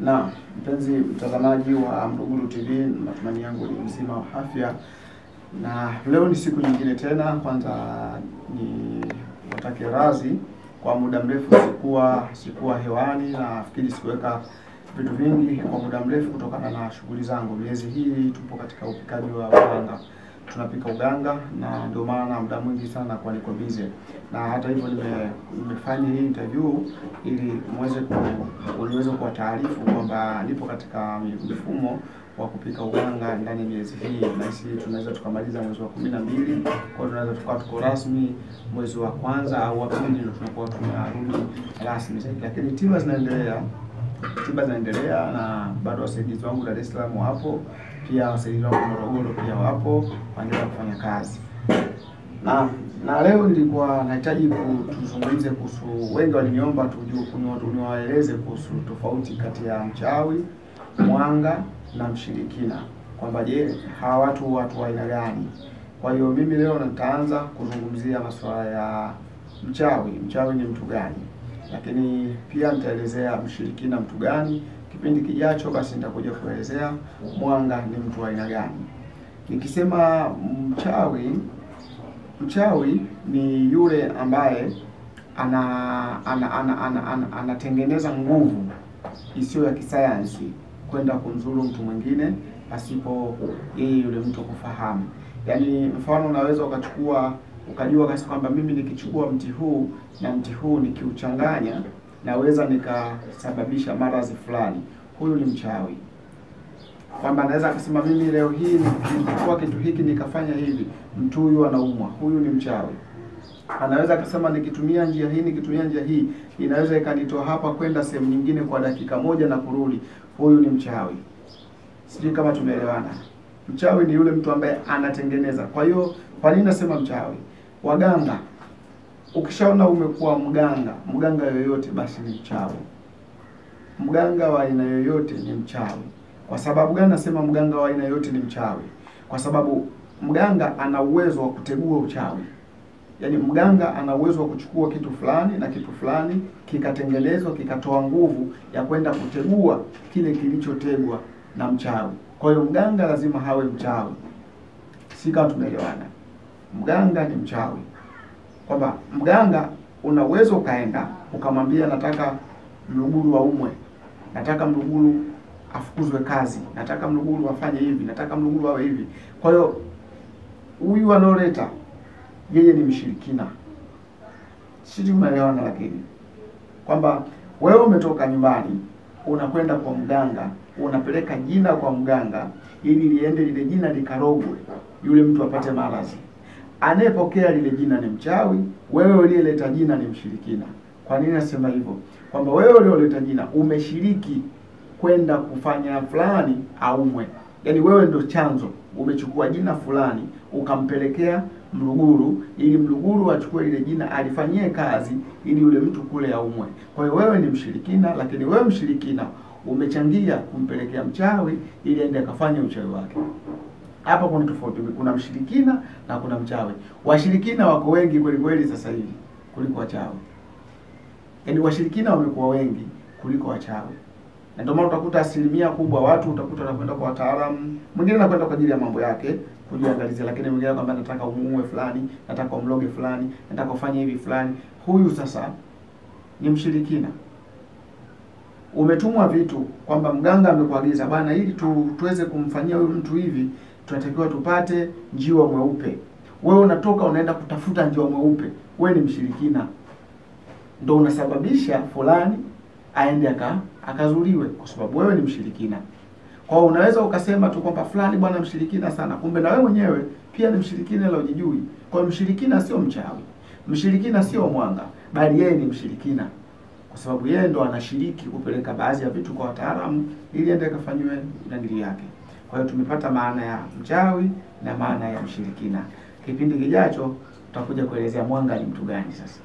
Na mpenzi mtazamaji wa Mlugulu TV, matumaini yangu ni mzima wa afya, na leo ni siku nyingine tena. Kwanza ni watake razi, kwa muda mrefu sikuwa sikuwa hewani, na nafikiri sikuweka vitu vingi kwa muda mrefu kutokana na shughuli zangu. Miezi hii tupo katika upikaji wa uganga, tunapika uganga, na ndio maana muda mwingi sana kwa niko busy, na hata hivyo nime, nimefanya hii interview ili muweze ku niweze kwa taarifu kwamba nipo katika mfumo wa kupika uganga ndani ya miezi hii, na sisi tunaweza tukamaliza mwezi wa kumi na mbili. Kwa hiyo tunaweza tukawa tuko rasmi mwezi wa kwanza au wa pili, ndio tunakuwa tunarudi rasmi. Zaidi, lakini tiba zinaendelea tiba zinaendelea na bado wasaidizi wangu Dar es Salaam wapo, pia wasaidizi wangu Morogoro pia wapo waendelea kufanya kazi. Na na leo nilikuwa nahitaji tuzungumze kuhusu, wengi waliniomba tuniwaeleze niwaeleze kuhusu tofauti kati ya mchawi, mwanga na mshirikina, kwamba je, hawa watu watu wa aina gani? Kwa hiyo mimi leo nitaanza kuzungumzia masuala ya mchawi. Mchawi ni mtu gani? lakini pia nitaelezea mshirikina mtu gani. Kipindi kijacho basi nitakuja kuelezea mwanga ni mtu wa aina gani. Nikisema mchawi, mchawi ni yule ambaye ana ana ana ana ana anatengeneza nguvu isiyo ya kisayansi kwenda kumzuru mtu mwingine pasipo yeye yule mtu kufahamu. Yaani, mfano unaweza ukachukua ukajua kasi kwamba mimi nikichukua mti huu na mti huu nikiuchanganya naweza nikasababisha maradhi fulani. Huyu ni mchawi, kwamba naweza akasema mimi leo hii nikichukua kitu hiki nikafanya hivi, mtu huyu anaumwa. Huyu ni mchawi. Anaweza akasema nikitumia njia hii nikitumia njia hii inaweza ikanitoa hapa kwenda sehemu nyingine kwa dakika moja na kurudi. Huyu ni mchawi. Sijui kama tumeelewana. Mchawi ni yule mtu ambaye anatengeneza. Kwa hiyo kwa nini nasema mchawi? Waganga, ukishaona umekuwa mganga, mganga yoyote basi ni mchawi. Mganga wa aina yoyote ni mchawi. Kwa sababu gani nasema mganga wa aina yoyote ni mchawi? Kwa sababu mganga ana uwezo wa kutegua uchawi. Yaani mganga ana uwezo wa kuchukua kitu fulani na kitu fulani kikatengenezwa kikatoa nguvu ya kwenda kutegua kile kilichotegwa na mchawi. Kwa hiyo mganga lazima hawe mchawi. Si kama? Mganga ni mchawi, kwamba mganga una uwezo ukaenda ukamwambia, nataka Mluguru aumwe, nataka Mluguru afukuzwe kazi, nataka Mluguru afanye hivi, nataka Mluguru awe hivi. Kwa hiyo huyu anaoleta yeye ni mshirikina, sisi tumeelewana? Lakini kwamba wewe umetoka nyumbani unakwenda kwa mganga, unapeleka jina kwa mganga ili liende lile jina likarogwe, yule mtu apate maradhi. Anayepokea lile jina ni mchawi, wewe uliyeleta jina ni mshirikina. Kwa nini nasema hivyo? Kwamba wewe ulioleta jina umeshiriki kwenda kufanya fulani aumwe, yaani wewe ndo chanzo. Umechukua jina fulani ukampelekea Mluguru ili Mluguru achukue lile jina alifanyie kazi ili yule mtu kule aumwe. Kwa hiyo wewe ni mshirikina, lakini wewe mshirikina umechangia kumpelekea mchawi ili aende akafanye uchawi wake. Hapa kuna tofauti, kuna mshirikina na kuna mchawi. Washirikina wako wengi kweli kweli sasa hivi kuliko wachawi, yaani washirikina wamekuwa wengi kuliko wachawi, na ndio maana utakuta asilimia kubwa watu utakuta wanakwenda kwa wataalamu. Mwingine anakwenda kwa ajili ya mambo yake kujiangalizia, lakini mwingine kwamba nataka umuue fulani, nataka umloge fulani, nataka ufanye hivi fulani. Huyu sasa ni mshirikina. Umetumwa vitu kwamba mganga amekuagiza bana, ili tu, tuweze kumfanyia huyu mtu hivi, tunatakiwa tupate njiwa mweupe. Wewe unatoka unaenda kutafuta njiwa mweupe, wewe ni mshirikina, ndo unasababisha fulani aende aka akazuliwe, kwa sababu wewe ni mshirikina. Kwa hiyo unaweza ukasema tu kwamba fulani bwana mshirikina sana, kumbe na wewe mwenyewe pia ni mshirikina, ila ujijui. Kwa hiyo mshirikina sio mchawi, mshirikina sio mwanga, bali yeye ni mshirikina kwa sababu yeye ndo anashiriki kupeleka baadhi ya vitu kwa wataalamu ili aende kafanywe nandili yake. Kwa hiyo tumepata maana ya mchawi na maana ya mshirikina. Kipindi kijacho tutakuja kuelezea mwanga ni mtu gani sasa.